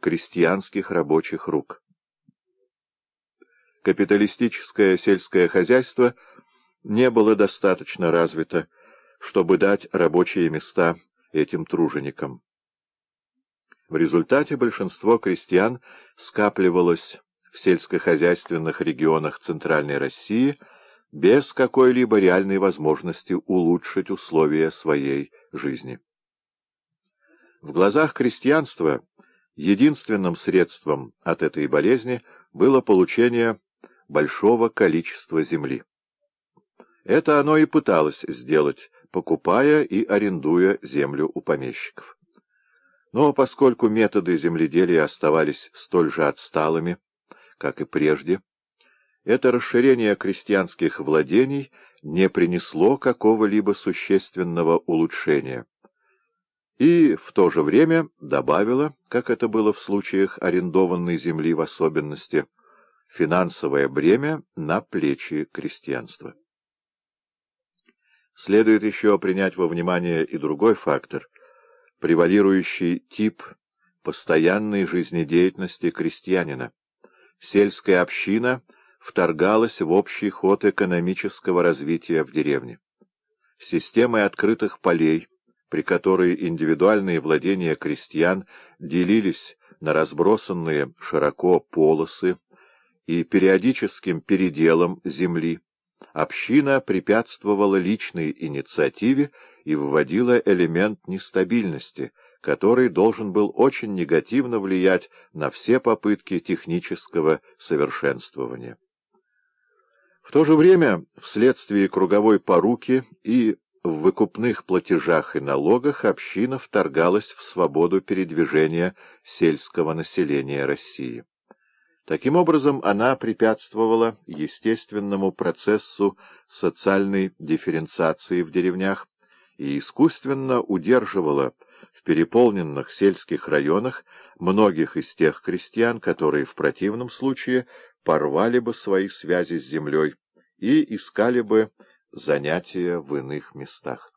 крестьянских рабочих рук. Капиталистическое сельское хозяйство не было достаточно развито, чтобы дать рабочие места этим труженикам. В результате большинство крестьян скапливалось в сельскохозяйственных регионах Центральной России без какой-либо реальной возможности улучшить условия своей жизни. В глазах крестьянства единственным средством от этой болезни было получение большого количества земли. Это оно и пыталось сделать, покупая и арендуя землю у помещиков. Но поскольку методы земледелия оставались столь же отсталыми, как и прежде, это расширение крестьянских владений не принесло какого-либо существенного улучшения и в то же время добавило, как это было в случаях арендованной земли в особенности, финансовое бремя на плечи крестьянства. Следует еще принять во внимание и другой фактор — превалирующий тип постоянной жизнедеятельности крестьянина. Сельская община вторгалась в общий ход экономического развития в деревне. Системой открытых полей, при которой индивидуальные владения крестьян делились на разбросанные широко полосы и периодическим переделом земли, община препятствовала личной инициативе и вводила элемент нестабильности, который должен был очень негативно влиять на все попытки технического совершенствования. В то же время, вследствие круговой поруки и в выкупных платежах и налогах община вторгалась в свободу передвижения сельского населения России. Таким образом, она препятствовала естественному процессу социальной дифференциации в деревнях и искусственно удерживала в переполненных сельских районах многих из тех крестьян, которые в противном случае порвали бы свои связи с землей и искали бы занятия в иных местах.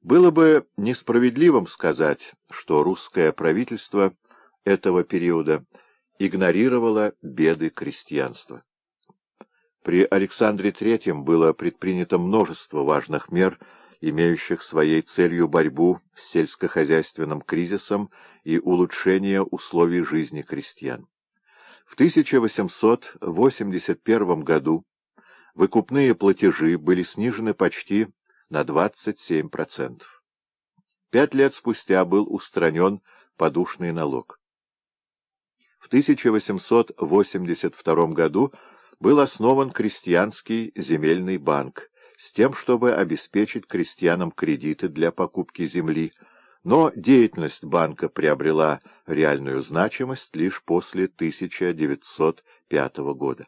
Было бы несправедливым сказать, что русское правительство этого периода игнорировало беды крестьянства. При Александре III было предпринято множество важных мер, имеющих своей целью борьбу с сельскохозяйственным кризисом и улучшение условий жизни крестьян. В 1881 году выкупные платежи были снижены почти на 27%. Пять лет спустя был устранен подушный налог. В 1882 году был основан крестьянский земельный банк с тем, чтобы обеспечить крестьянам кредиты для покупки земли, но деятельность банка приобрела реальную значимость лишь после 1905 года.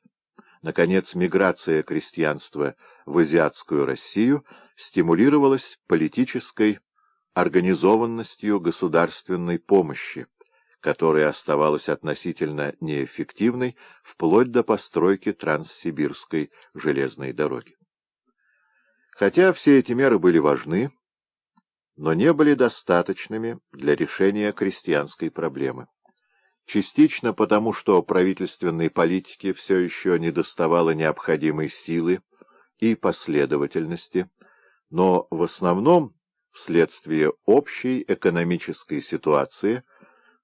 Наконец, миграция крестьянства в азиатскую Россию стимулировалась политической организованностью государственной помощи, которая оставалась относительно неэффективной вплоть до постройки Транссибирской железной дороги. Хотя все эти меры были важны, но не были достаточными для решения крестьянской проблемы. Частично потому, что правительственной политике все еще не доставало необходимой силы и последовательности, но в основном вследствие общей экономической ситуации –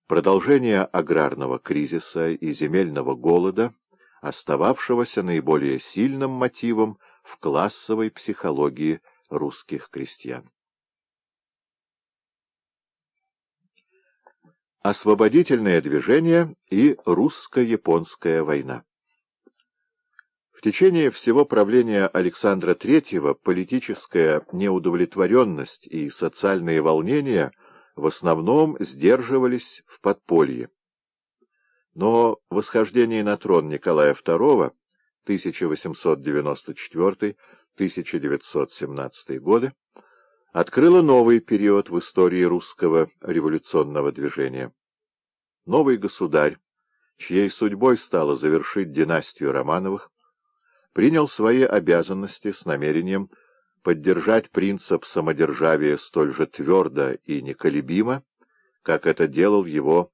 Продолжение аграрного кризиса и земельного голода, остававшегося наиболее сильным мотивом в классовой психологии русских крестьян. Освободительное движение и русско-японская война В течение всего правления Александра III политическая неудовлетворенность и социальные волнения – в основном сдерживались в подполье. Но восхождение на трон Николая II 1894-1917 годы открыло новый период в истории русского революционного движения. Новый государь, чьей судьбой стало завершить династию Романовых, принял свои обязанности с намерением поддержать принцип самодержавия столь же твердо и неколебимо, как это делал его